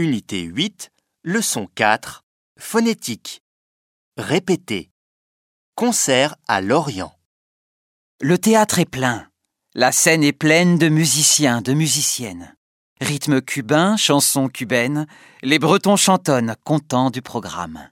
Unité 8, leçon 4, phonétique. Répétez. Concert à Lorient. Le théâtre est plein. La scène est pleine de musiciens, de musiciennes. Rythme cubain, chansons cubaines, les Bretons chantonnent, contents du programme.